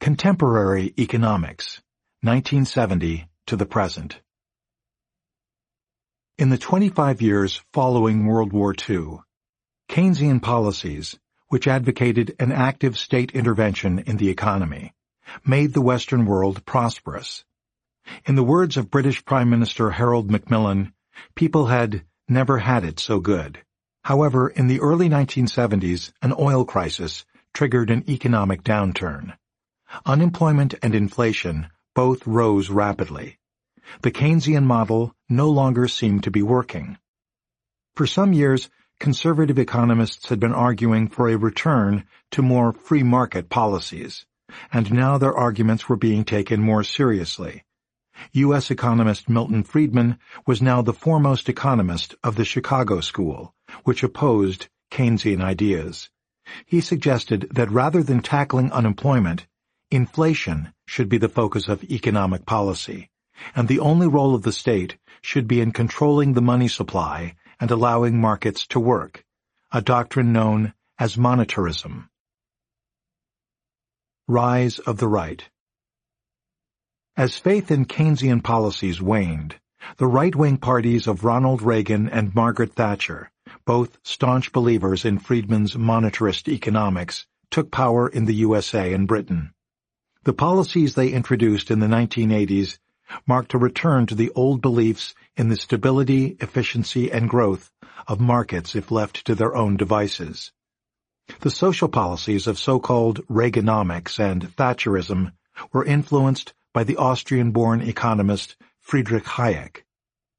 Contemporary Economics, 1970 to the Present In the 25 years following World War II, Keynesian policies, which advocated an active state intervention in the economy, made the Western world prosperous. In the words of British Prime Minister Harold Macmillan, people had never had it so good. However, in the early 1970s, an oil crisis triggered an economic downturn. Unemployment and inflation both rose rapidly. The Keynesian model no longer seemed to be working. For some years, conservative economists had been arguing for a return to more free market policies, and now their arguments were being taken more seriously. U.S. economist Milton Friedman was now the foremost economist of the Chicago School, which opposed Keynesian ideas. He suggested that rather than tackling unemployment, Inflation should be the focus of economic policy, and the only role of the state should be in controlling the money supply and allowing markets to work, a doctrine known as monetarism. Rise of the Right As faith in Keynesian policies waned, the right-wing parties of Ronald Reagan and Margaret Thatcher, both staunch believers in Friedman's monetarist economics, took power in the USA and Britain. The policies they introduced in the 1980s marked a return to the old beliefs in the stability, efficiency, and growth of markets if left to their own devices. The social policies of so-called Reaganomics and Thatcherism were influenced by the Austrian-born economist Friedrich Hayek,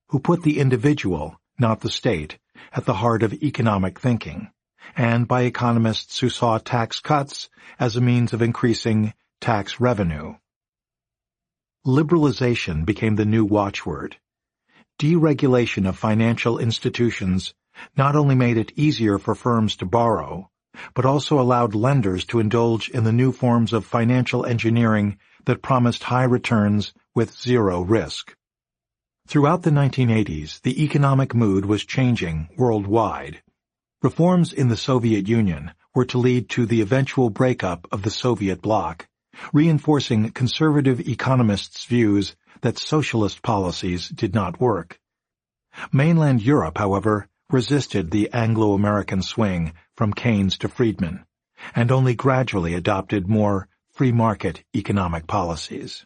who put the individual, not the state, at the heart of economic thinking, and by economists who saw tax cuts as a means of increasing tax revenue. Liberalization became the new watchword. Deregulation of financial institutions not only made it easier for firms to borrow, but also allowed lenders to indulge in the new forms of financial engineering that promised high returns with zero risk. Throughout the 1980s, the economic mood was changing worldwide. Reforms in the Soviet Union were to lead to the eventual breakup of the Soviet bloc reinforcing conservative economists' views that socialist policies did not work. Mainland Europe, however, resisted the Anglo-American swing from Keynes to Friedman, and only gradually adopted more free-market economic policies.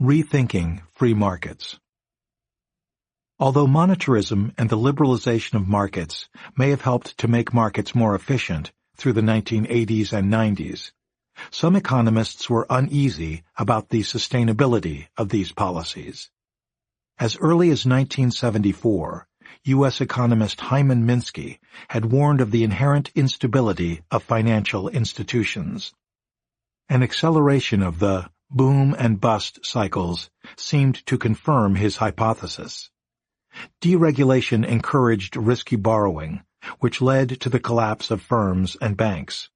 Rethinking Free Markets Although monetarism and the liberalization of markets may have helped to make markets more efficient through the 1980s and 90s, some economists were uneasy about the sustainability of these policies. As early as 1974, U.S. economist Hyman Minsky had warned of the inherent instability of financial institutions. An acceleration of the boom and bust cycles seemed to confirm his hypothesis. Deregulation encouraged risky borrowing, which led to the collapse of firms and banks.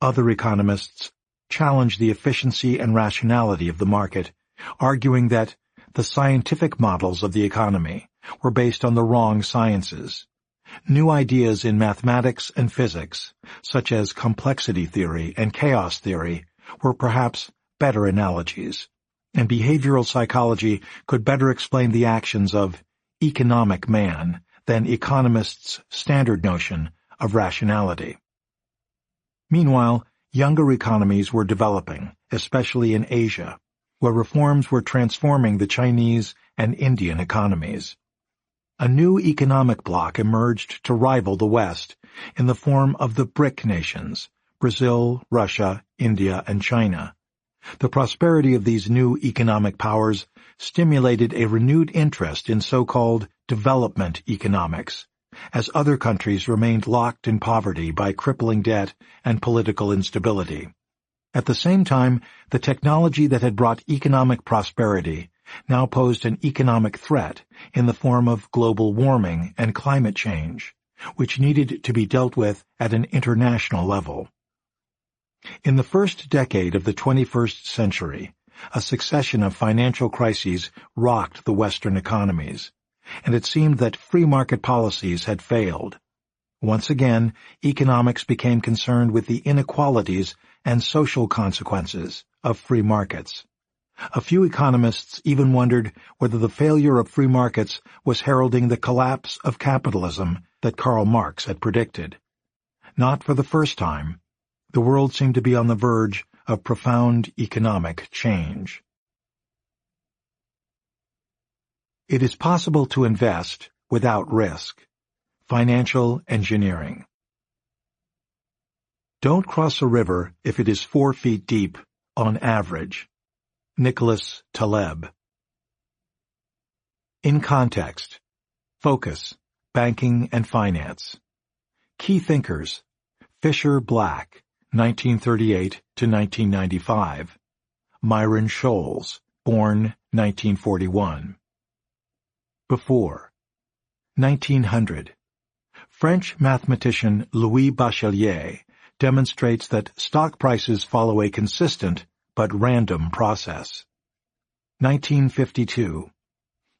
Other economists challenge the efficiency and rationality of the market, arguing that the scientific models of the economy were based on the wrong sciences. New ideas in mathematics and physics, such as complexity theory and chaos theory, were perhaps better analogies, and behavioral psychology could better explain the actions of economic man than economists' standard notion of rationality. Meanwhile, younger economies were developing, especially in Asia, where reforms were transforming the Chinese and Indian economies. A new economic bloc emerged to rival the West in the form of the BRIC nations, Brazil, Russia, India, and China. The prosperity of these new economic powers stimulated a renewed interest in so-called development economics, as other countries remained locked in poverty by crippling debt and political instability. At the same time, the technology that had brought economic prosperity now posed an economic threat in the form of global warming and climate change, which needed to be dealt with at an international level. In the first decade of the 21st century, a succession of financial crises rocked the Western economies, and it seemed that free market policies had failed. Once again, economics became concerned with the inequalities and social consequences of free markets. A few economists even wondered whether the failure of free markets was heralding the collapse of capitalism that Karl Marx had predicted. Not for the first time, the world seemed to be on the verge of profound economic change. It is possible to invest without risk. Financial Engineering Don't cross a river if it is four feet deep, on average. Nicholas Taleb In context, focus, banking and finance. Key thinkers, Fischer Black, 1938 to 1995. Myron Scholes, born 1941 before. 1900. French mathematician Louis Bachelier demonstrates that stock prices follow a consistent but random process. 1952.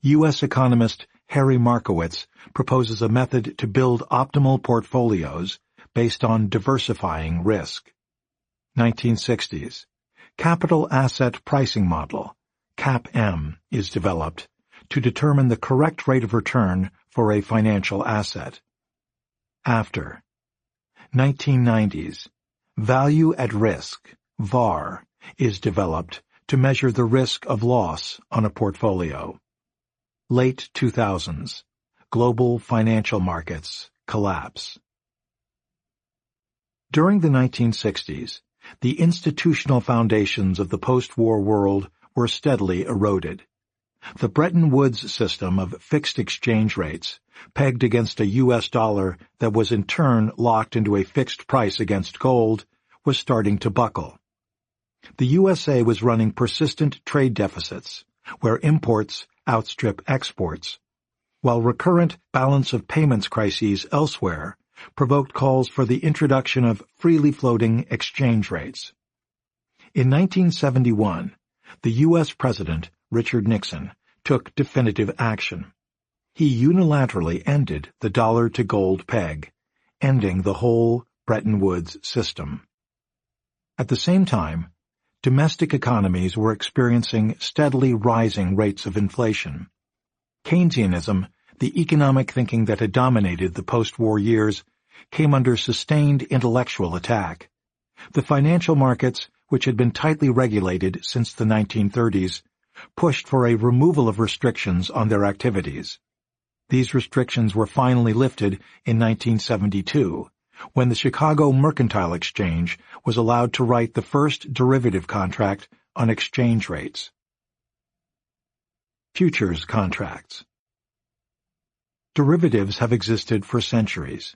U.S. economist Harry Markowitz proposes a method to build optimal portfolios based on diversifying risk. 1960s. Capital Asset Pricing Model, CAPM, is developed to determine the correct rate of return for a financial asset. After 1990s, value at risk, VAR, is developed to measure the risk of loss on a portfolio. Late 2000s, global financial markets collapse. During the 1960s, the institutional foundations of the post-war world were steadily eroded. The Bretton Woods system of fixed exchange rates, pegged against a U.S. dollar that was in turn locked into a fixed price against gold, was starting to buckle. The USA was running persistent trade deficits, where imports outstrip exports, while recurrent balance of payments crises elsewhere provoked calls for the introduction of freely floating exchange rates. In 1971, the U.S. president Richard Nixon, took definitive action. He unilaterally ended the dollar-to-gold peg, ending the whole Bretton Woods system. At the same time, domestic economies were experiencing steadily rising rates of inflation. Keynesianism, the economic thinking that had dominated the post-war years, came under sustained intellectual attack. The financial markets, which had been tightly regulated since the 1930s, pushed for a removal of restrictions on their activities. These restrictions were finally lifted in 1972, when the Chicago Mercantile Exchange was allowed to write the first derivative contract on exchange rates. Futures contracts Derivatives have existed for centuries.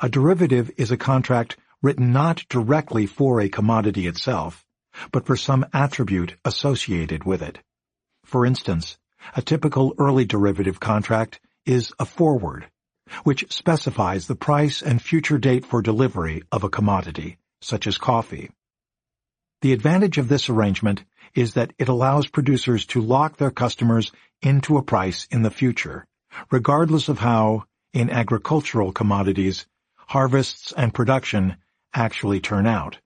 A derivative is a contract written not directly for a commodity itself, but for some attribute associated with it. For instance, a typical early derivative contract is a forward, which specifies the price and future date for delivery of a commodity, such as coffee. The advantage of this arrangement is that it allows producers to lock their customers into a price in the future, regardless of how, in agricultural commodities, harvests and production actually turn out.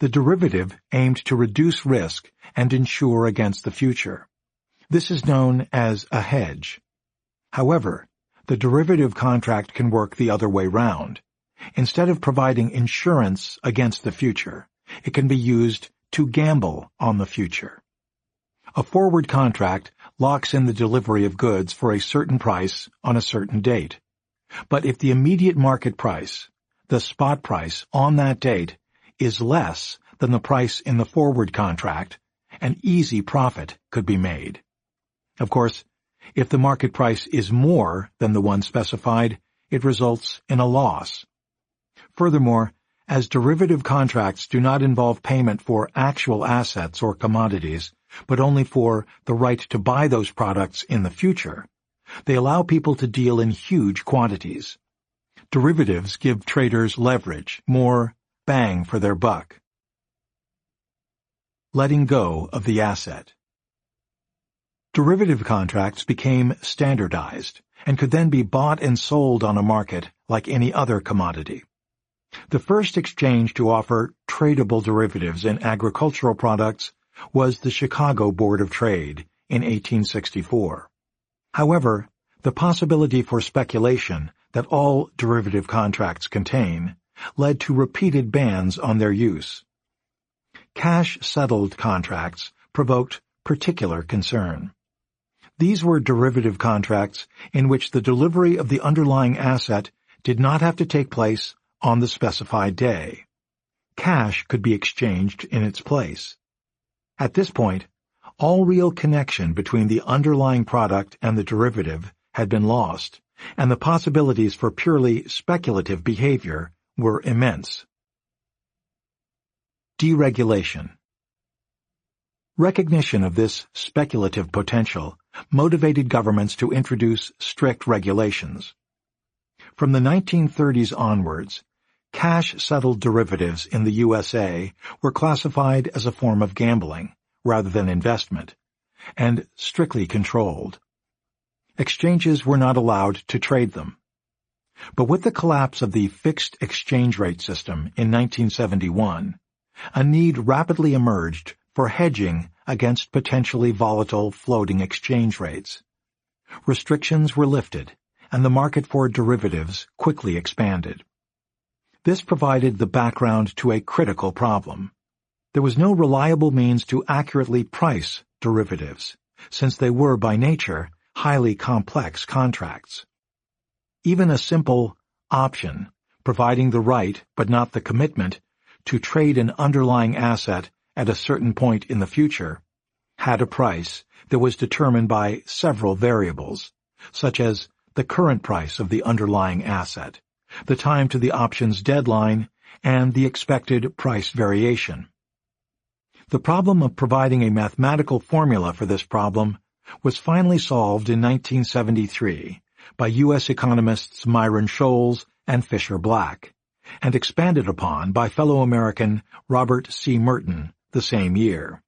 The derivative aimed to reduce risk and insure against the future. This is known as a hedge. However, the derivative contract can work the other way round. Instead of providing insurance against the future, it can be used to gamble on the future. A forward contract locks in the delivery of goods for a certain price on a certain date. But if the immediate market price, the spot price on that date, is less than the price in the forward contract, an easy profit could be made. Of course, if the market price is more than the one specified, it results in a loss. Furthermore, as derivative contracts do not involve payment for actual assets or commodities, but only for the right to buy those products in the future, they allow people to deal in huge quantities. Derivatives give traders leverage, more bang for their buck. Letting go of the asset. Derivative contracts became standardized and could then be bought and sold on a market like any other commodity. The first exchange to offer tradable derivatives in agricultural products was the Chicago Board of Trade in 1864. However, the possibility for speculation that all derivative contracts contain led to repeated bans on their use. Cash-settled contracts provoked particular concern. These were derivative contracts in which the delivery of the underlying asset did not have to take place on the specified day. Cash could be exchanged in its place. At this point, all real connection between the underlying product and the derivative had been lost, and the possibilities for purely speculative behavior were immense. Deregulation Recognition of this speculative potential motivated governments to introduce strict regulations. From the 1930s onwards, cash-settled derivatives in the USA were classified as a form of gambling, rather than investment, and strictly controlled. Exchanges were not allowed to trade them. But with the collapse of the fixed exchange rate system in 1971, a need rapidly emerged for hedging against potentially volatile floating exchange rates. Restrictions were lifted, and the market for derivatives quickly expanded. This provided the background to a critical problem. There was no reliable means to accurately price derivatives, since they were by nature highly complex contracts even a simple option, providing the right, but not the commitment, to trade an underlying asset at a certain point in the future, had a price that was determined by several variables, such as the current price of the underlying asset, the time to the option's deadline, and the expected price variation. The problem of providing a mathematical formula for this problem was finally solved in 1973 by U.S. economists Myron Scholes and Fischer Black, and expanded upon by fellow American Robert C. Merton the same year.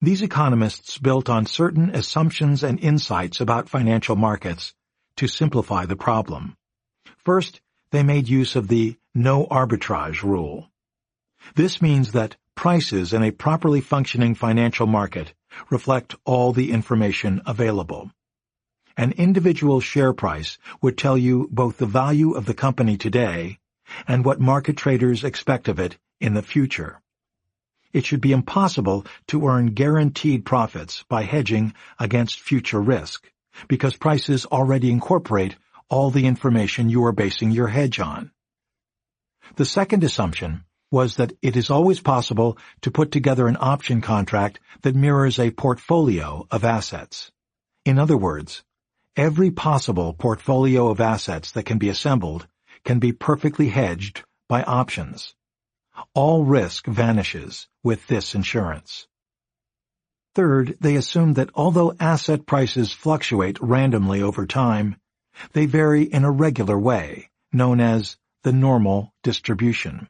These economists built on certain assumptions and insights about financial markets to simplify the problem. First, they made use of the no arbitrage rule. This means that prices in a properly functioning financial market reflect all the information available. An individual share price would tell you both the value of the company today and what market traders expect of it in the future. It should be impossible to earn guaranteed profits by hedging against future risk because prices already incorporate all the information you are basing your hedge on. The second assumption was that it is always possible to put together an option contract that mirrors a portfolio of assets. In other words, Every possible portfolio of assets that can be assembled can be perfectly hedged by options. All risk vanishes with this insurance. Third, they assume that although asset prices fluctuate randomly over time, they vary in a regular way, known as the normal distribution.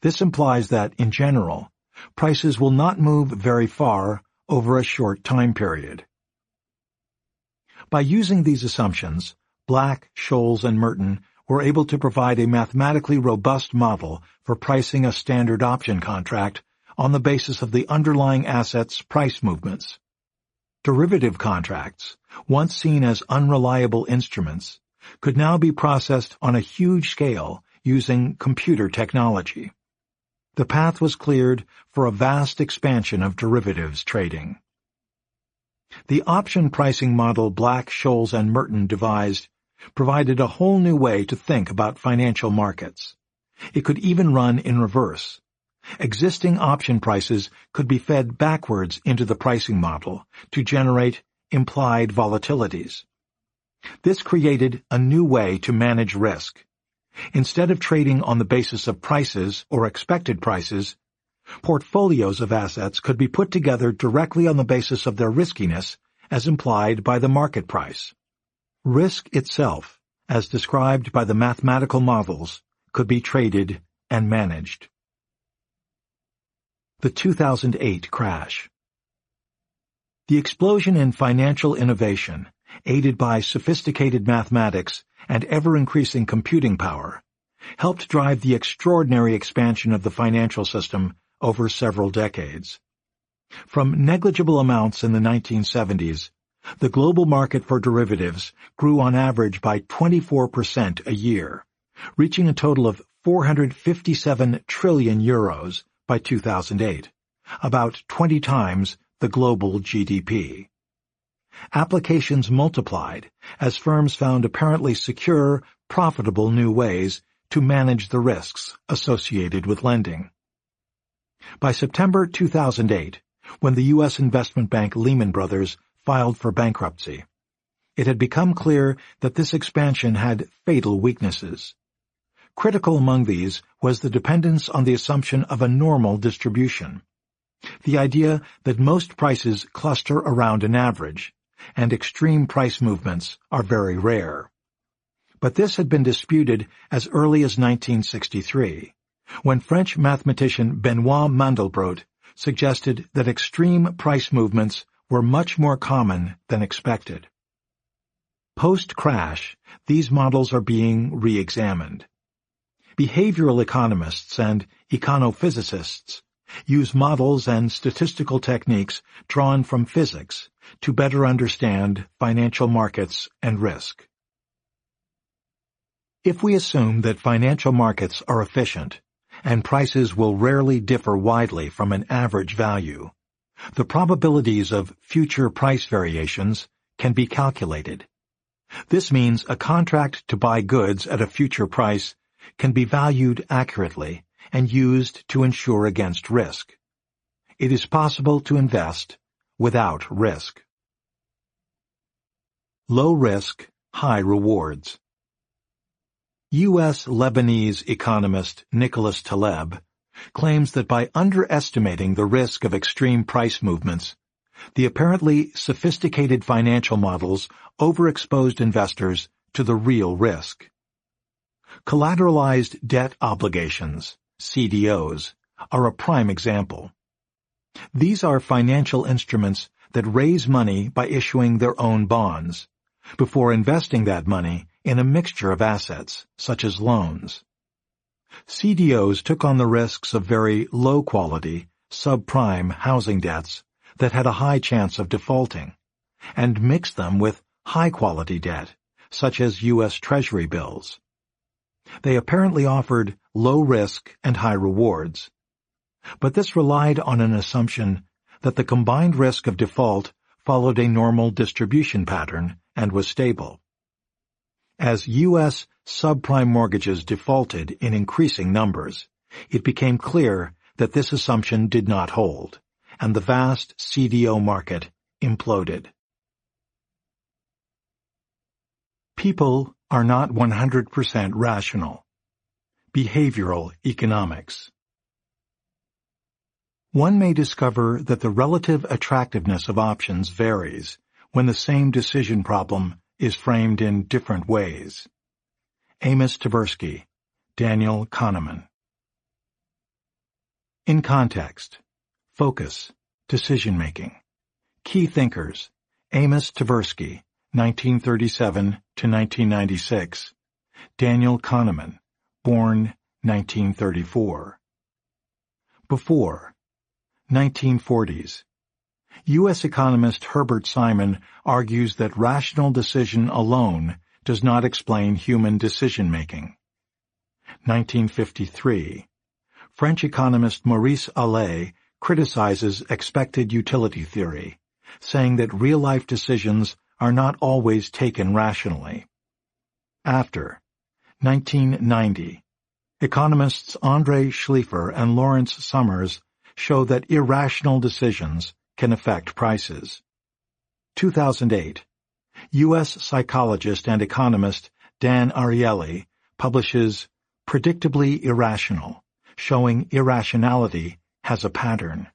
This implies that, in general, prices will not move very far over a short time period. By using these assumptions, Black, Scholes, and Merton were able to provide a mathematically robust model for pricing a standard option contract on the basis of the underlying asset's price movements. Derivative contracts, once seen as unreliable instruments, could now be processed on a huge scale using computer technology. The path was cleared for a vast expansion of derivatives trading. The option pricing model Black, Scholes, and Merton devised provided a whole new way to think about financial markets. It could even run in reverse. Existing option prices could be fed backwards into the pricing model to generate implied volatilities. This created a new way to manage risk. Instead of trading on the basis of prices or expected prices, Portfolios of assets could be put together directly on the basis of their riskiness, as implied by the market price. Risk itself, as described by the mathematical models, could be traded and managed. The 2008 crash The explosion in financial innovation, aided by sophisticated mathematics and ever-increasing computing power, helped drive the extraordinary expansion of the financial system over several decades. From negligible amounts in the 1970s, the global market for derivatives grew on average by 24% a year, reaching a total of 457 trillion euros by 2008, about 20 times the global GDP. Applications multiplied as firms found apparently secure, profitable new ways to manage the risks associated with lending. By September 2008, when the U.S. investment bank Lehman Brothers filed for bankruptcy, it had become clear that this expansion had fatal weaknesses. Critical among these was the dependence on the assumption of a normal distribution. The idea that most prices cluster around an average, and extreme price movements are very rare. But this had been disputed as early as 1963 when French mathematician Benoit Mandelbrot suggested that extreme price movements were much more common than expected. Post-crash, these models are being re-examined. Behavioral economists and econophysicists use models and statistical techniques drawn from physics to better understand financial markets and risk. If we assume that financial markets are efficient, and prices will rarely differ widely from an average value. The probabilities of future price variations can be calculated. This means a contract to buy goods at a future price can be valued accurately and used to insure against risk. It is possible to invest without risk. Low risk, high rewards. U.S. Lebanese economist Nicholas Taleb claims that by underestimating the risk of extreme price movements, the apparently sophisticated financial models overexposed investors to the real risk. Collateralized debt obligations, CDOs, are a prime example. These are financial instruments that raise money by issuing their own bonds, before investing that money in a mixture of assets, such as loans. CDOs took on the risks of very low-quality, subprime housing debts that had a high chance of defaulting, and mixed them with high-quality debt, such as U.S. Treasury bills. They apparently offered low risk and high rewards, but this relied on an assumption that the combined risk of default followed a normal distribution pattern and was stable. As U.S. subprime mortgages defaulted in increasing numbers, it became clear that this assumption did not hold, and the vast CDO market imploded. People are not 100% rational. Behavioral Economics One may discover that the relative attractiveness of options varies when the same decision problem is framed in different ways. Amos Tversky, Daniel Kahneman. In context, focus, decision-making. Key thinkers, Amos Tversky, 1937 to 1996. Daniel Kahneman, born 1934. Before, 1940s, U.S. economist Herbert Simon argues that rational decision alone does not explain human decision-making. 1953. French economist Maurice Allais criticizes expected utility theory, saying that real-life decisions are not always taken rationally. After 1990, economists Andre Shleifer and Lawrence Summers show that irrational decisions can affect prices. 2008. U.S. psychologist and economist Dan Ariely publishes Predictably Irrational, showing irrationality has a pattern.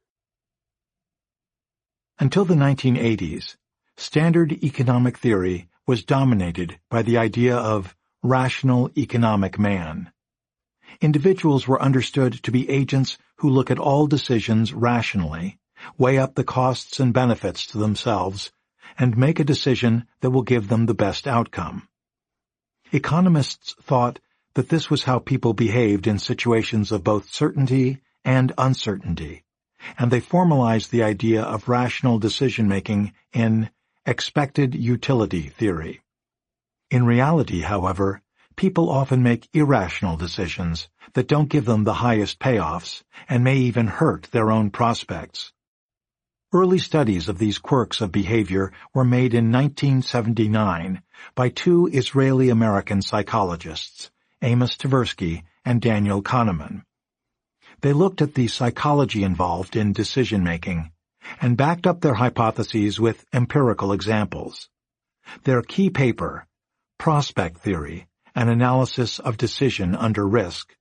Until the 1980s, standard economic theory was dominated by the idea of rational economic man. Individuals were understood to be agents who look at all decisions rationally weigh up the costs and benefits to themselves, and make a decision that will give them the best outcome. Economists thought that this was how people behaved in situations of both certainty and uncertainty, and they formalized the idea of rational decision-making in expected utility theory. In reality, however, people often make irrational decisions that don't give them the highest payoffs and may even hurt their own prospects. Early studies of these quirks of behavior were made in 1979 by two Israeli-American psychologists, Amos Tversky and Daniel Kahneman. They looked at the psychology involved in decision-making and backed up their hypotheses with empirical examples. Their key paper, Prospect Theory, An Analysis of Decision Under Risk,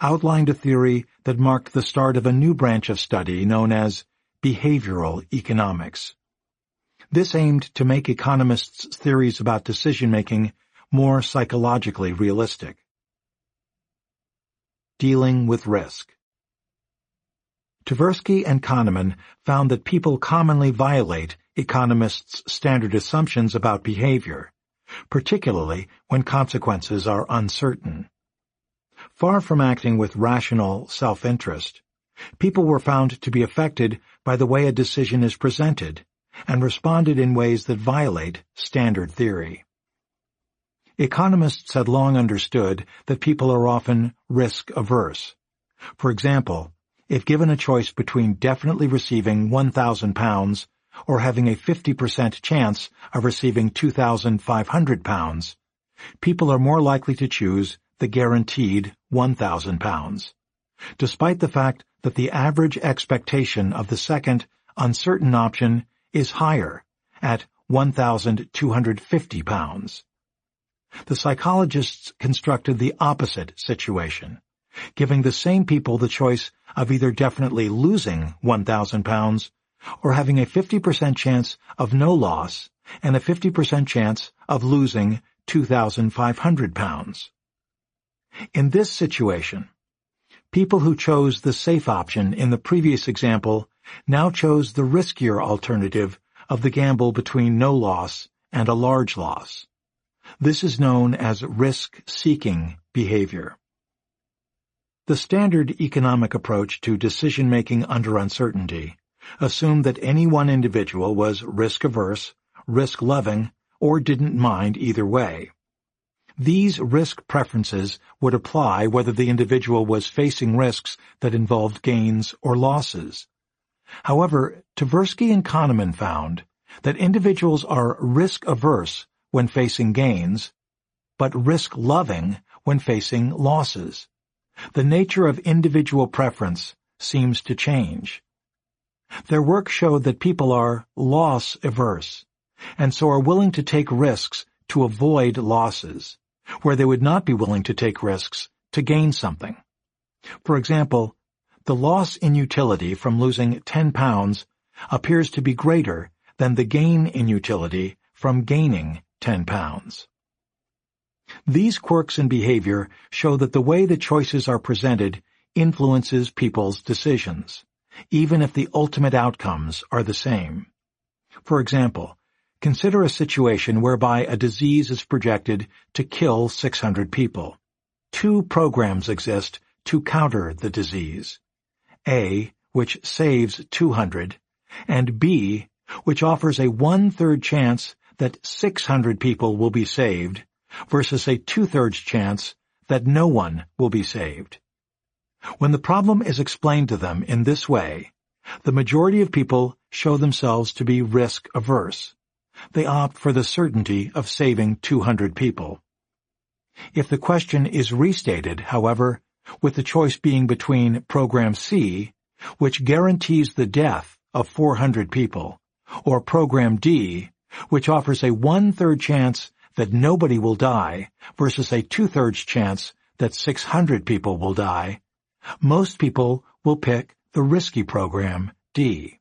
outlined a theory that marked the start of a new branch of study known as behavioral economics. This aimed to make economists' theories about decision-making more psychologically realistic. Dealing with risk Tversky and Kahneman found that people commonly violate economists' standard assumptions about behavior, particularly when consequences are uncertain. Far from acting with rational self-interest, People were found to be affected by the way a decision is presented and responded in ways that violate standard theory. Economists had long understood that people are often risk-averse. For example, if given a choice between definitely receiving £1,000 or having a 50% chance of receiving £2,500, people are more likely to choose the guaranteed £1,000 despite the fact that the average expectation of the second uncertain option is higher at £1,250. The psychologists constructed the opposite situation, giving the same people the choice of either definitely losing £1,000 or having a 50% chance of no loss and a 50% chance of losing £2,500. In this situation, people who chose the safe option in the previous example now chose the riskier alternative of the gamble between no loss and a large loss. This is known as risk-seeking behavior. The standard economic approach to decision-making under uncertainty assumed that any one individual was risk-averse, risk-loving, or didn't mind either way. These risk preferences would apply whether the individual was facing risks that involved gains or losses. However, Tversky and Kahneman found that individuals are risk-averse when facing gains, but risk-loving when facing losses. The nature of individual preference seems to change. Their work showed that people are loss-averse, and so are willing to take risks to avoid losses where they would not be willing to take risks to gain something. For example, the loss in utility from losing 10 pounds appears to be greater than the gain in utility from gaining 10 pounds. These quirks in behavior show that the way the choices are presented influences people's decisions, even if the ultimate outcomes are the same. For example, Consider a situation whereby a disease is projected to kill 600 people. Two programs exist to counter the disease. A, which saves 200, and B, which offers a one-third chance that 600 people will be saved versus a two-thirds chance that no one will be saved. When the problem is explained to them in this way, the majority of people show themselves to be risk-averse they opt for the certainty of saving 200 people. If the question is restated, however, with the choice being between Program C, which guarantees the death of 400 people, or Program D, which offers a one-third chance that nobody will die versus a two-thirds chance that 600 people will die, most people will pick the risky program, D.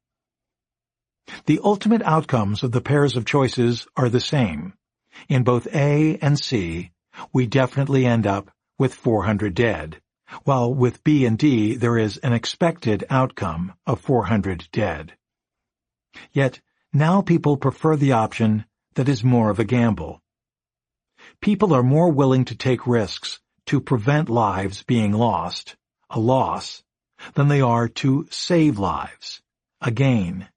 The ultimate outcomes of the pairs of choices are the same. In both A and C, we definitely end up with 400 dead, while with B and D there is an expected outcome of 400 dead. Yet, now people prefer the option that is more of a gamble. People are more willing to take risks to prevent lives being lost, a loss, than they are to save lives, a gain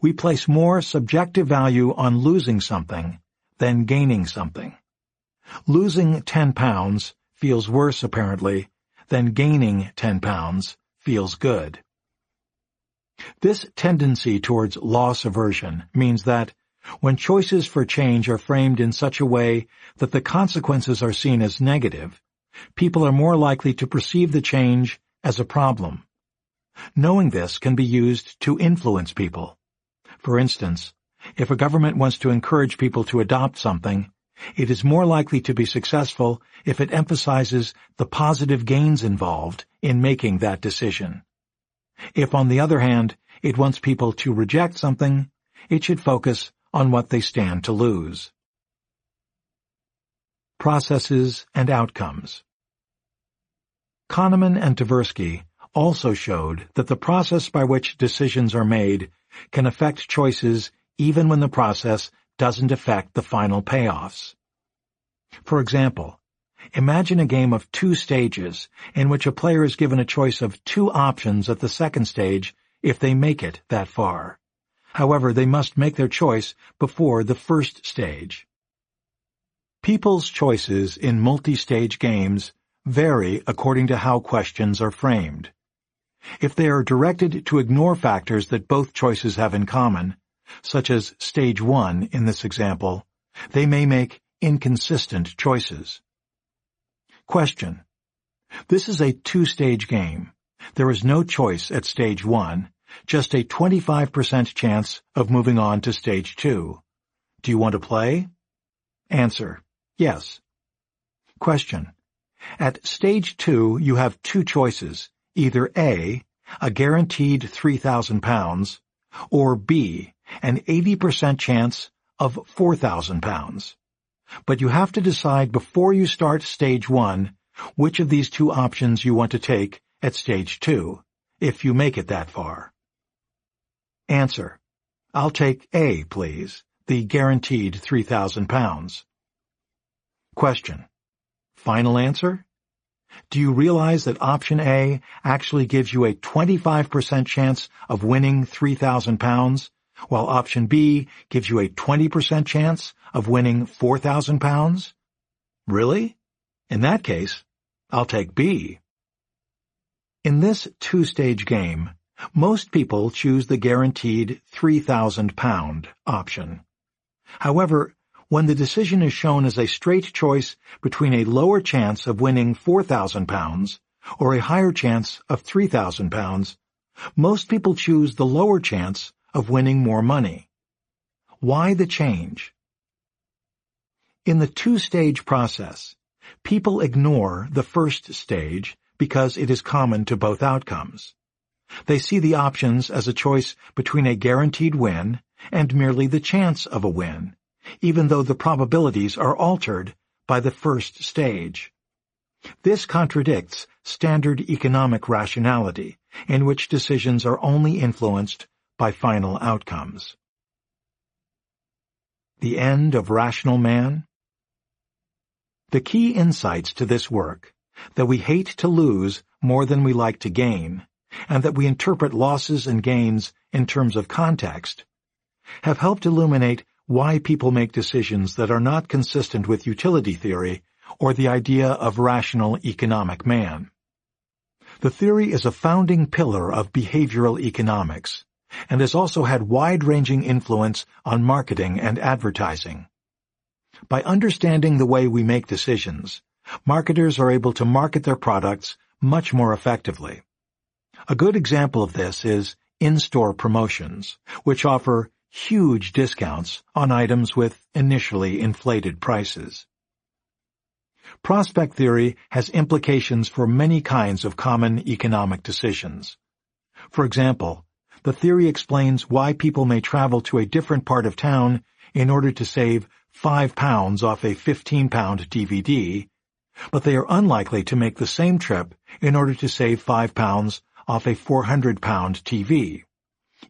we place more subjective value on losing something than gaining something. Losing 10 pounds feels worse, apparently, than gaining 10 pounds feels good. This tendency towards loss aversion means that when choices for change are framed in such a way that the consequences are seen as negative, people are more likely to perceive the change as a problem. Knowing this can be used to influence people. For instance, if a government wants to encourage people to adopt something, it is more likely to be successful if it emphasizes the positive gains involved in making that decision. If, on the other hand, it wants people to reject something, it should focus on what they stand to lose. Processes and Outcomes Kahneman and Tversky also showed that the process by which decisions are made can affect choices even when the process doesn't affect the final payoffs. For example, imagine a game of two stages in which a player is given a choice of two options at the second stage if they make it that far. However, they must make their choice before the first stage. People's choices in multi-stage games vary according to how questions are framed if they are directed to ignore factors that both choices have in common, such as stage 1 in this example, they may make inconsistent choices. Question. This is a two-stage game. There is no choice at stage 1, just a 25% chance of moving on to stage 2. Do you want to play? Answer. Yes. Question. At stage 2, you have two choices, either A, a guaranteed £3,000, or B, an 80% chance of £4,000. But you have to decide before you start Stage 1 which of these two options you want to take at Stage 2, if you make it that far. Answer. I'll take A, please, the guaranteed £3,000. Question. Final answer? Do you realize that option A actually gives you a 25% chance of winning 3,000 pounds, while option B gives you a 20% chance of winning 4,000 pounds? Really? In that case, I'll take B. In this two-stage game, most people choose the guaranteed 3,000 pound option. However, when the decision is shown as a straight choice between a lower chance of winning £4,000 or a higher chance of £3,000, most people choose the lower chance of winning more money. Why the change? In the two-stage process, people ignore the first stage because it is common to both outcomes. They see the options as a choice between a guaranteed win and merely the chance of a win, even though the probabilities are altered by the first stage. This contradicts standard economic rationality, in which decisions are only influenced by final outcomes. The End of Rational Man The key insights to this work, that we hate to lose more than we like to gain, and that we interpret losses and gains in terms of context, have helped illuminate why people make decisions that are not consistent with utility theory or the idea of rational economic man. The theory is a founding pillar of behavioral economics and has also had wide-ranging influence on marketing and advertising. By understanding the way we make decisions, marketers are able to market their products much more effectively. A good example of this is in-store promotions, which offer huge discounts on items with initially inflated prices. Prospect theory has implications for many kinds of common economic decisions. For example, the theory explains why people may travel to a different part of town in order to save five pounds off a 15 pound DVD, but they are unlikely to make the same trip in order to save five pounds off a 400 pound TV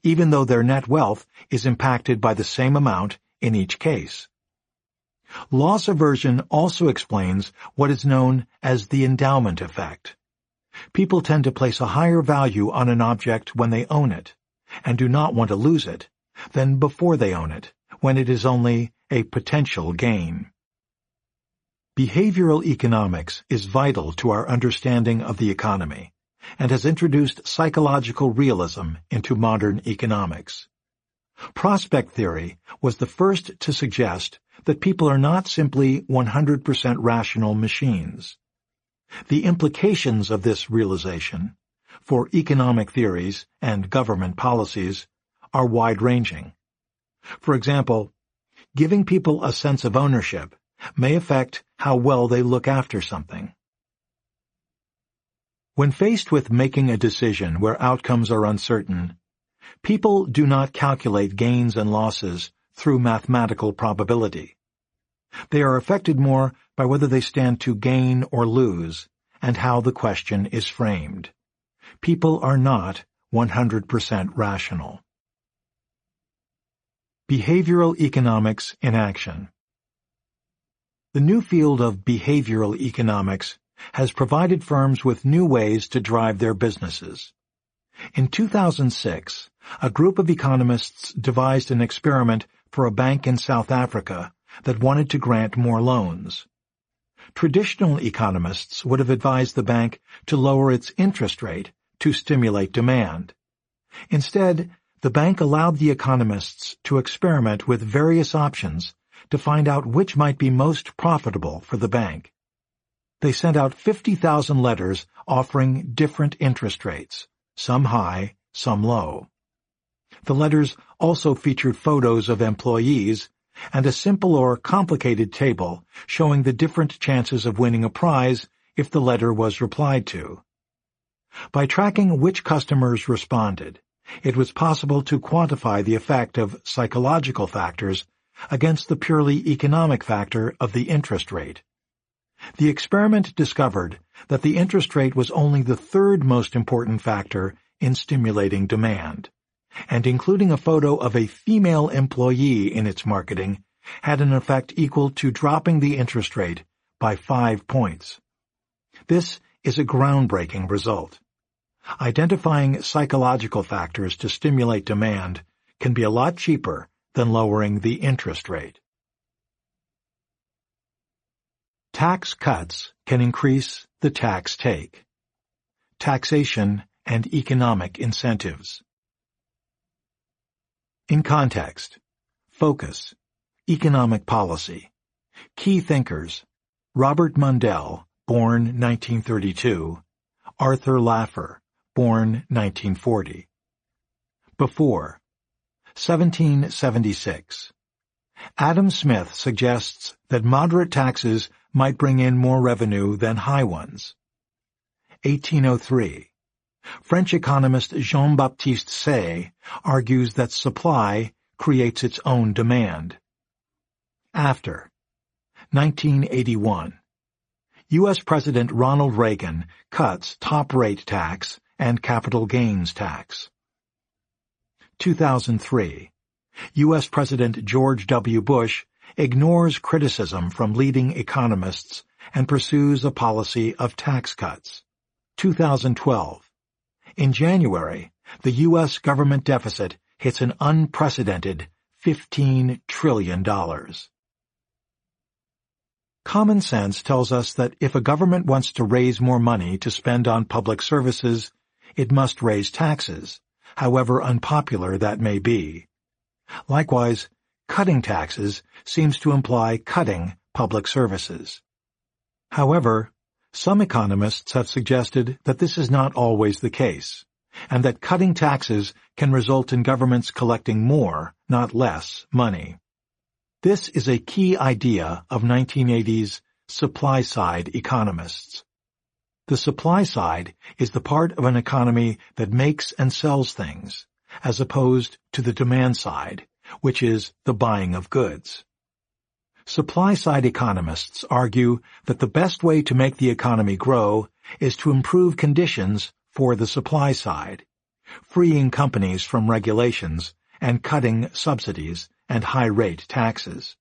even though their net wealth is impacted by the same amount in each case. Loss aversion also explains what is known as the endowment effect. People tend to place a higher value on an object when they own it, and do not want to lose it, than before they own it, when it is only a potential gain. Behavioral economics is vital to our understanding of the economy and has introduced psychological realism into modern economics. Prospect theory was the first to suggest that people are not simply 100% rational machines. The implications of this realization for economic theories and government policies are wide-ranging. For example, giving people a sense of ownership may affect how well they look after something. When faced with making a decision where outcomes are uncertain, people do not calculate gains and losses through mathematical probability. They are affected more by whether they stand to gain or lose and how the question is framed. People are not 100% rational. Behavioral Economics in Action The new field of behavioral economics has provided firms with new ways to drive their businesses. In 2006, a group of economists devised an experiment for a bank in South Africa that wanted to grant more loans. Traditional economists would have advised the bank to lower its interest rate to stimulate demand. Instead, the bank allowed the economists to experiment with various options to find out which might be most profitable for the bank they sent out 50,000 letters offering different interest rates, some high, some low. The letters also featured photos of employees and a simple or complicated table showing the different chances of winning a prize if the letter was replied to. By tracking which customers responded, it was possible to quantify the effect of psychological factors against the purely economic factor of the interest rate. The experiment discovered that the interest rate was only the third most important factor in stimulating demand, and including a photo of a female employee in its marketing had an effect equal to dropping the interest rate by five points. This is a groundbreaking result. Identifying psychological factors to stimulate demand can be a lot cheaper than lowering the interest rate. Tax cuts can increase the tax take. Taxation and economic incentives. In context, focus, economic policy. Key thinkers, Robert Mundell, born 1932, Arthur Laffer, born 1940. Before, 1776. Adam Smith suggests that moderate taxes might bring in more revenue than high ones. 1803. French economist Jean-Baptiste Say argues that supply creates its own demand. After 1981. U.S. President Ronald Reagan cuts top-rate tax and capital gains tax. 2003. U.S. President George W. Bush ignores criticism from leading economists and pursues a policy of tax cuts. 2012. In January, the U.S. government deficit hits an unprecedented $15 trillion. Common sense tells us that if a government wants to raise more money to spend on public services, it must raise taxes, however unpopular that may be. Likewise, cutting taxes seems to imply cutting public services. However, some economists have suggested that this is not always the case, and that cutting taxes can result in governments collecting more, not less, money. This is a key idea of 1980s supply-side economists. The supply side is the part of an economy that makes and sells things, as opposed to the demand side, which is the buying of goods. Supply-side economists argue that the best way to make the economy grow is to improve conditions for the supply side, freeing companies from regulations and cutting subsidies and high-rate taxes.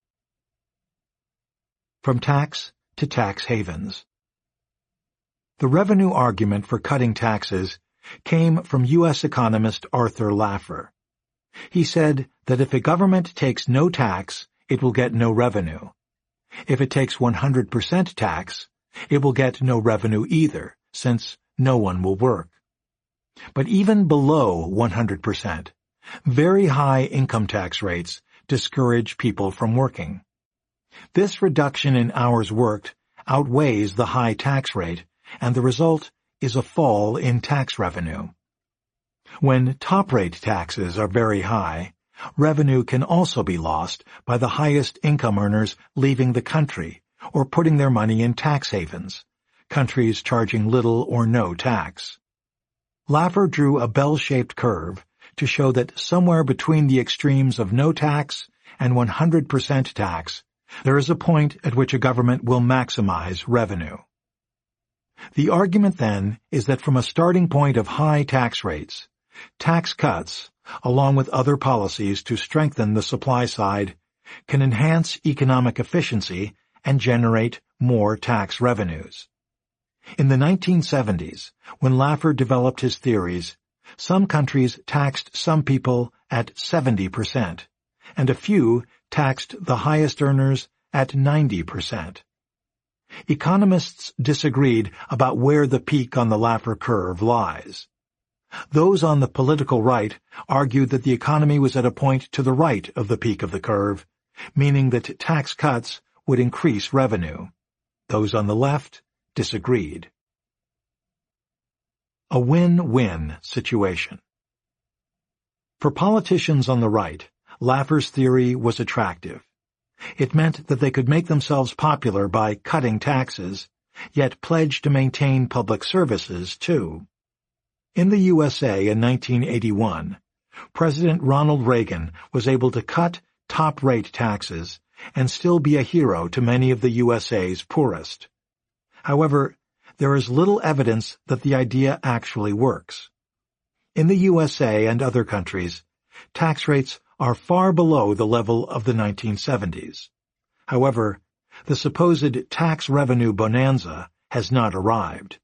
From tax to tax havens. The revenue argument for cutting taxes came from U.S. economist Arthur Laffer. He said that if a government takes no tax, it will get no revenue. If it takes 100% tax, it will get no revenue either, since no one will work. But even below 100%, very high income tax rates discourage people from working. This reduction in hours worked outweighs the high tax rate, and the result is a fall in tax revenue. When top-rate taxes are very high, revenue can also be lost by the highest income earners leaving the country or putting their money in tax havens, countries charging little or no tax. Laffer drew a bell-shaped curve to show that somewhere between the extremes of no tax and 100% tax, there is a point at which a government will maximize revenue. The argument then is that from a starting point of high tax rates, tax cuts, along with other policies to strengthen the supply side, can enhance economic efficiency and generate more tax revenues. In the 1970s, when Laffer developed his theories, some countries taxed some people at 70%, and a few taxed the highest earners at 90%. Economists disagreed about where the peak on the Laffer curve lies. Those on the political right argued that the economy was at a point to the right of the peak of the curve, meaning that tax cuts would increase revenue. Those on the left disagreed. A win-win situation. For politicians on the right, Laffer's theory was attractive. It meant that they could make themselves popular by cutting taxes, yet pledge to maintain public services, too. In the USA in 1981, President Ronald Reagan was able to cut top-rate taxes and still be a hero to many of the USA's poorest. However, there is little evidence that the idea actually works. In the USA and other countries, tax rates are far below the level of the 1970s. However, the supposed tax revenue bonanza has not arrived.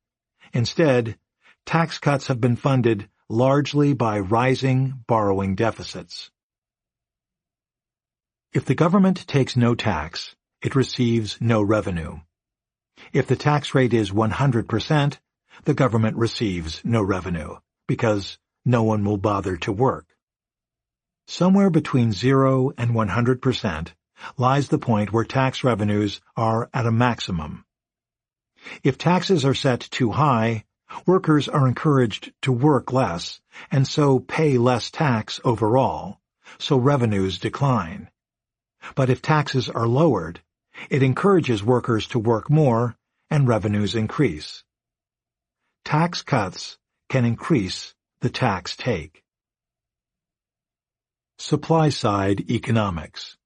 Instead, tax cuts have been funded largely by rising borrowing deficits. If the government takes no tax, it receives no revenue. If the tax rate is 100%, the government receives no revenue, because no one will bother to work. Somewhere between 0 and 100% lies the point where tax revenues are at a maximum. If taxes are set too high, Workers are encouraged to work less and so pay less tax overall, so revenues decline. But if taxes are lowered, it encourages workers to work more and revenues increase. Tax cuts can increase the tax take. Supply-side economics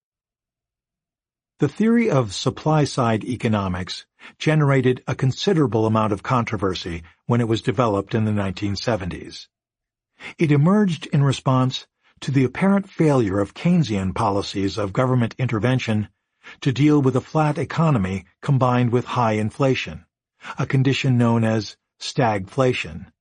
the theory of supply-side economics generated a considerable amount of controversy when it was developed in the 1970s. It emerged in response to the apparent failure of Keynesian policies of government intervention to deal with a flat economy combined with high inflation, a condition known as stagflation.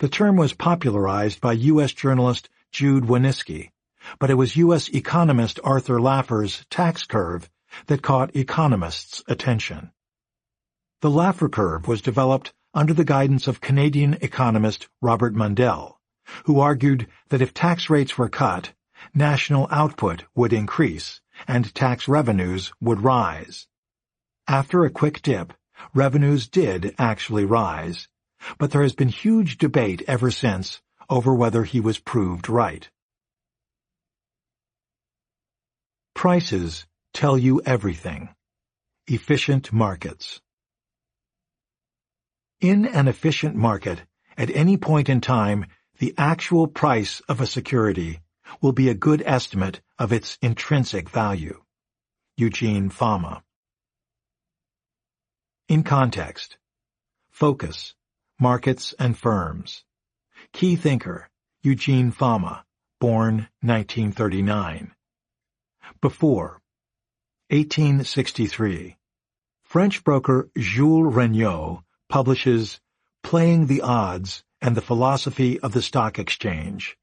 The term was popularized by U.S. journalist Jude Wanniski but it was U.S. economist Arthur Laffer's tax curve that caught economists' attention. The Laffer curve was developed under the guidance of Canadian economist Robert Mundell, who argued that if tax rates were cut, national output would increase and tax revenues would rise. After a quick dip, revenues did actually rise, but there has been huge debate ever since over whether he was proved right. Prices tell you everything. Efficient markets. In an efficient market, at any point in time, the actual price of a security will be a good estimate of its intrinsic value. Eugene Fama. In context, focus, markets and firms. Key thinker, Eugene Fama, born 1939. Before 1863 French broker Jules Regnault publishes Playing the Odds and the Philosophy of the Stock Exchange,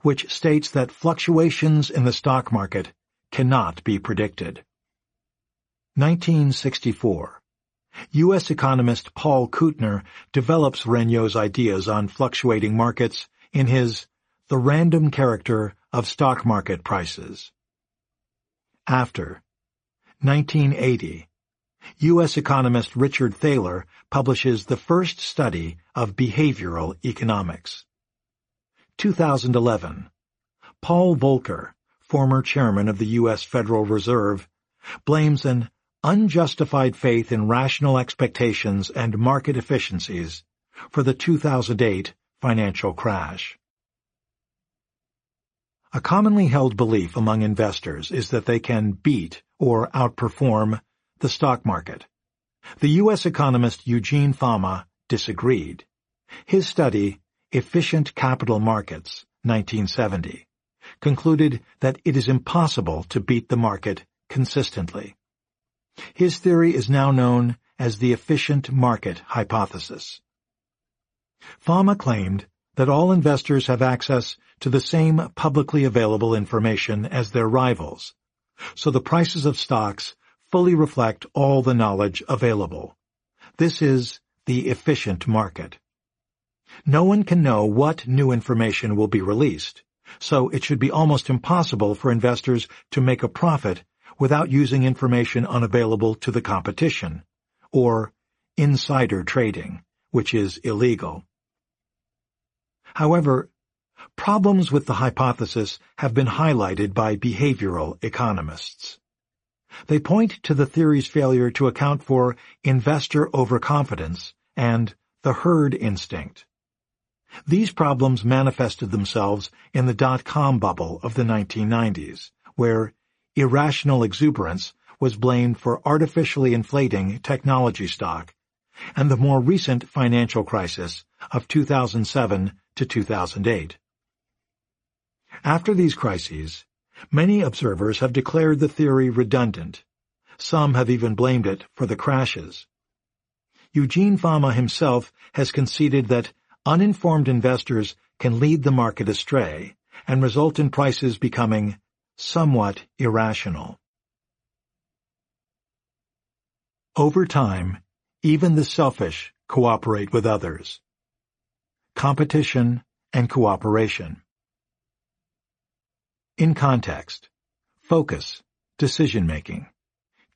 which states that fluctuations in the stock market cannot be predicted. 1964. U.S. economist Paul Cootner develops Regnault's ideas on fluctuating markets in his The Random Character of Stock Market Prices. After 1980, U.S. economist Richard Thaler publishes the first study of behavioral economics. 2011, Paul Volcker, former chairman of the U.S. Federal Reserve, blames an unjustified faith in rational expectations and market efficiencies for the 2008 financial crash. A commonly held belief among investors is that they can beat or outperform the stock market. The U.S. economist Eugene Fama disagreed. His study, Efficient Capital Markets, 1970, concluded that it is impossible to beat the market consistently. His theory is now known as the efficient market hypothesis. Fama claimed that all investors have access to the same publicly available information as their rivals, so the prices of stocks fully reflect all the knowledge available. This is the efficient market. No one can know what new information will be released, so it should be almost impossible for investors to make a profit without using information unavailable to the competition, or insider trading, which is illegal. However, problems with the hypothesis have been highlighted by behavioral economists. They point to the theory's failure to account for investor overconfidence and the herd instinct. These problems manifested themselves in the dot-com bubble of the 1990s, where irrational exuberance was blamed for artificially inflating technology stock, and the more recent financial crisis of 2007 to 2008. After these crises, many observers have declared the theory redundant. Some have even blamed it for the crashes. Eugene Fama himself has conceded that uninformed investors can lead the market astray and result in prices becoming somewhat irrational. Over time, even the selfish cooperate with others competition, and cooperation. In context, focus, decision-making.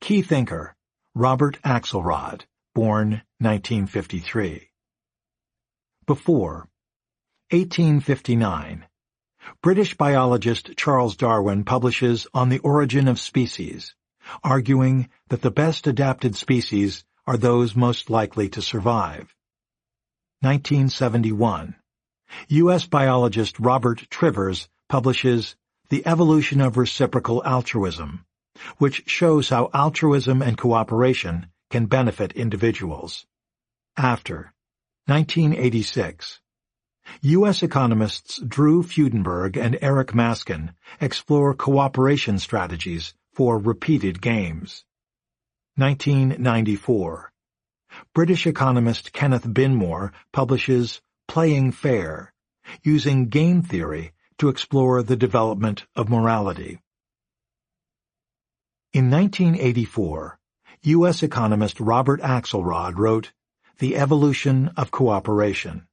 Key thinker, Robert Axelrod, born 1953. Before, 1859, British biologist Charles Darwin publishes On the Origin of Species, arguing that the best adapted species are those most likely to survive. 1971, U.S. biologist Robert Trivers publishes The Evolution of Reciprocal Altruism, which shows how altruism and cooperation can benefit individuals. After 1986, U.S. economists Drew Fudenberg and Eric Maskin explore cooperation strategies for repeated games. 1994 British economist Kenneth Binmore publishes Playing Fair, using game theory to explore the development of morality. In 1984, U.S. economist Robert Axelrod wrote The Evolution of Cooperation.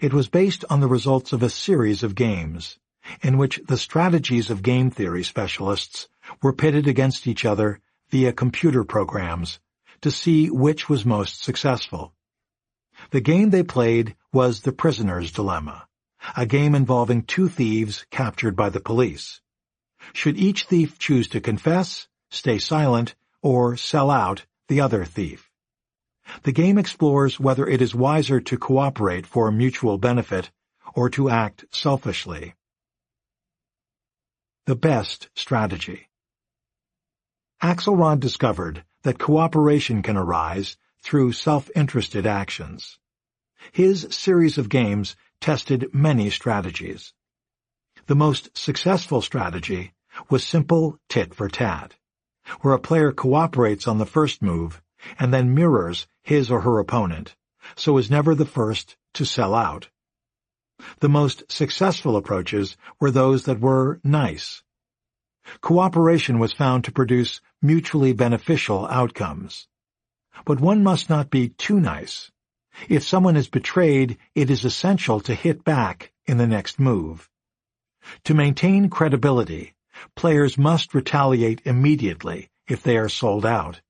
It was based on the results of a series of games, in which the strategies of game theory specialists were pitted against each other via computer programs to see which was most successful. The game they played was The Prisoner's Dilemma, a game involving two thieves captured by the police. Should each thief choose to confess, stay silent, or sell out the other thief? The game explores whether it is wiser to cooperate for mutual benefit or to act selfishly. The Best Strategy Axelrod discovered that cooperation can arise through self-interested actions. His series of games tested many strategies. The most successful strategy was simple tit-for-tat, where a player cooperates on the first move and then mirrors his or her opponent, so is never the first to sell out. The most successful approaches were those that were nice, Cooperation was found to produce mutually beneficial outcomes. But one must not be too nice. If someone is betrayed, it is essential to hit back in the next move. To maintain credibility, players must retaliate immediately if they are sold out.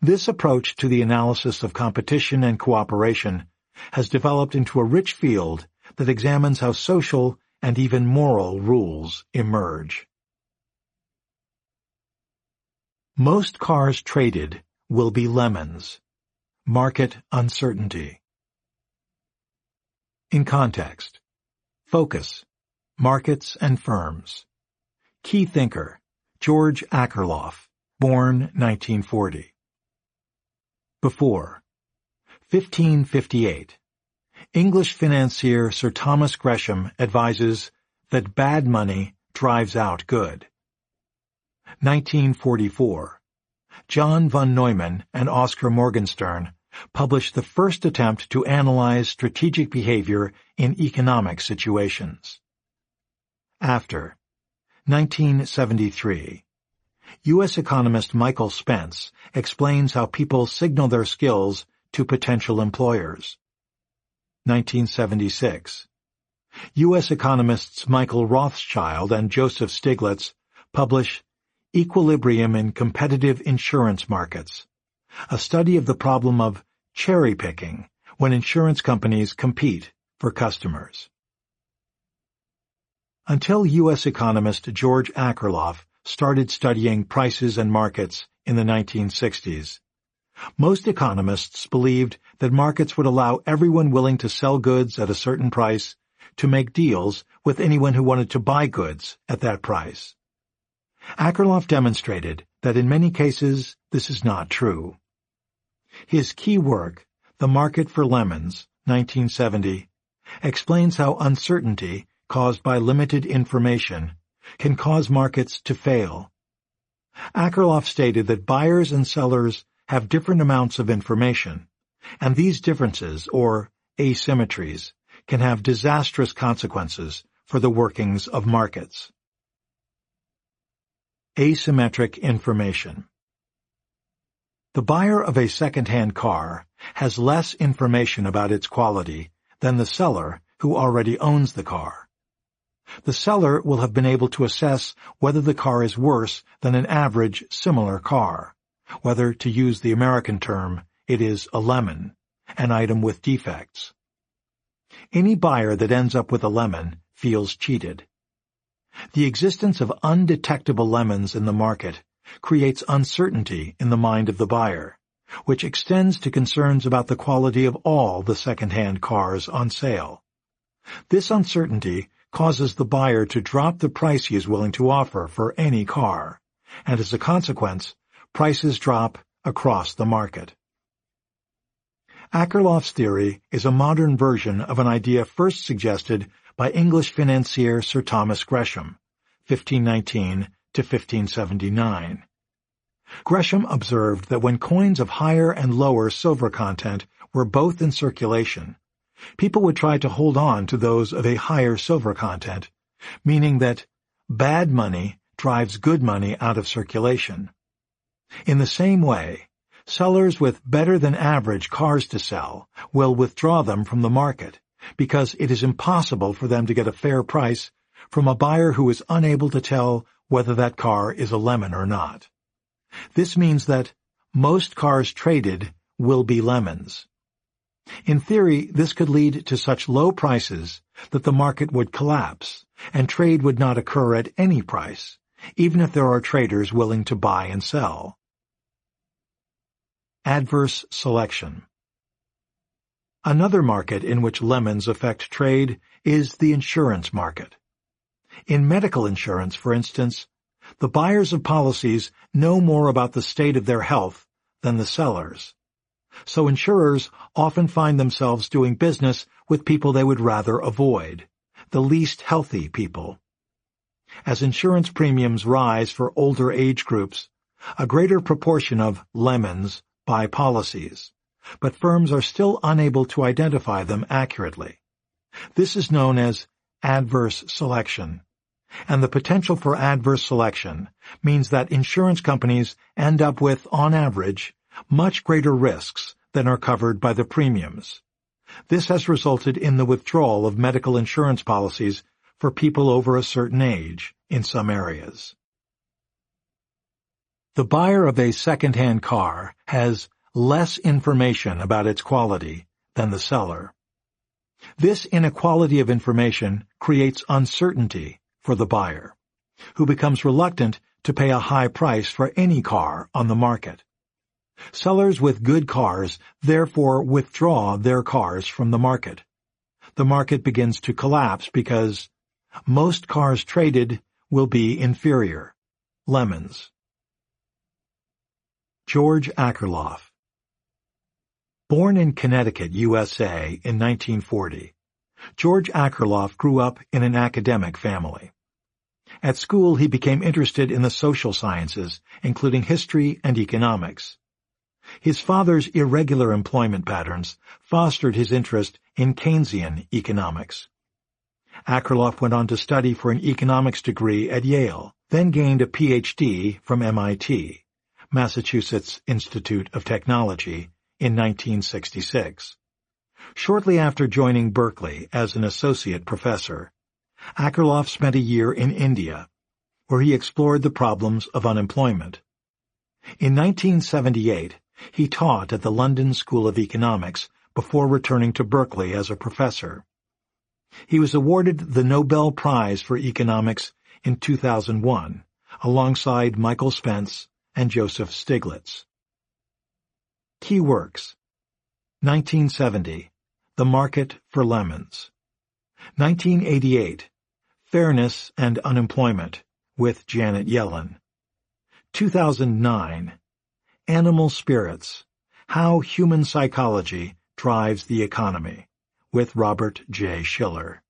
This approach to the analysis of competition and cooperation has developed into a rich field that examines how social and even moral rules emerge. Most cars traded will be lemons. Market uncertainty. In context. Focus. Markets and firms. Key thinker. George Akerlof. Born 1940. Before. 1558. English financier Sir Thomas Gresham advises that bad money drives out good. 1944. John von Neumann and Oscar Morgenstern published the first attempt to analyze strategic behavior in economic situations. After 1973 U.S. economist Michael Spence explains how people signal their skills to potential employers. 1976. U.S. economists Michael Rothschild and Joseph Stiglitz publish Equilibrium in Competitive Insurance Markets, a study of the problem of cherry-picking when insurance companies compete for customers. Until U.S. economist George Akerlof started studying prices and markets in the 1960s, most economists believed that markets would allow everyone willing to sell goods at a certain price to make deals with anyone who wanted to buy goods at that price. Akerlof demonstrated that in many cases this is not true. His key work, The Market for Lemons, 1970, explains how uncertainty caused by limited information can cause markets to fail. Akerlof stated that buyers and sellers have different amounts of information, and these differences, or asymmetries, can have disastrous consequences for the workings of markets. Asymmetric information. The buyer of a second-hand car has less information about its quality than the seller who already owns the car. The seller will have been able to assess whether the car is worse than an average similar car, whether, to use the American term, it is a lemon, an item with defects. Any buyer that ends up with a lemon feels cheated. The existence of undetectable lemons in the market creates uncertainty in the mind of the buyer, which extends to concerns about the quality of all the second-hand cars on sale. This uncertainty causes the buyer to drop the price he is willing to offer for any car, and as a consequence, prices drop across the market. Akerlof's theory is a modern version of an idea first suggested by English financier Sir Thomas Gresham, 1519 to 1579. Gresham observed that when coins of higher and lower silver content were both in circulation, people would try to hold on to those of a higher silver content, meaning that bad money drives good money out of circulation. In the same way, sellers with better than average cars to sell will withdraw them from the market, because it is impossible for them to get a fair price from a buyer who is unable to tell whether that car is a lemon or not. This means that most cars traded will be lemons. In theory, this could lead to such low prices that the market would collapse and trade would not occur at any price, even if there are traders willing to buy and sell. Adverse Selection Another market in which lemons affect trade is the insurance market. In medical insurance, for instance, the buyers of policies know more about the state of their health than the sellers. So insurers often find themselves doing business with people they would rather avoid, the least healthy people. As insurance premiums rise for older age groups, a greater proportion of lemons buy policies but firms are still unable to identify them accurately. This is known as adverse selection. And the potential for adverse selection means that insurance companies end up with, on average, much greater risks than are covered by the premiums. This has resulted in the withdrawal of medical insurance policies for people over a certain age in some areas. The buyer of a second-hand car has less information about its quality than the seller. This inequality of information creates uncertainty for the buyer, who becomes reluctant to pay a high price for any car on the market. Sellers with good cars therefore withdraw their cars from the market. The market begins to collapse because most cars traded will be inferior. Lemons. George Akerlof Born in Connecticut, USA in 1940, George Akerlof grew up in an academic family. At school he became interested in the social sciences, including history and economics. His father's irregular employment patterns fostered his interest in Keynesian economics. Akerlof went on to study for an economics degree at Yale, then gained a Ph.D. from MIT, Massachusetts Institute of Technology, in 1966. Shortly after joining Berkeley as an associate professor, Akerlof spent a year in India, where he explored the problems of unemployment. In 1978, he taught at the London School of Economics before returning to Berkeley as a professor. He was awarded the Nobel Prize for Economics in 2001, alongside Michael Spence and Joseph Stiglitz. Key works 1970, The Market for Lemons. 1988, Fairness and Unemployment, with Janet Yellen. 2009, Animal Spirits, How Human Psychology Drives the Economy, with Robert J. Shiller.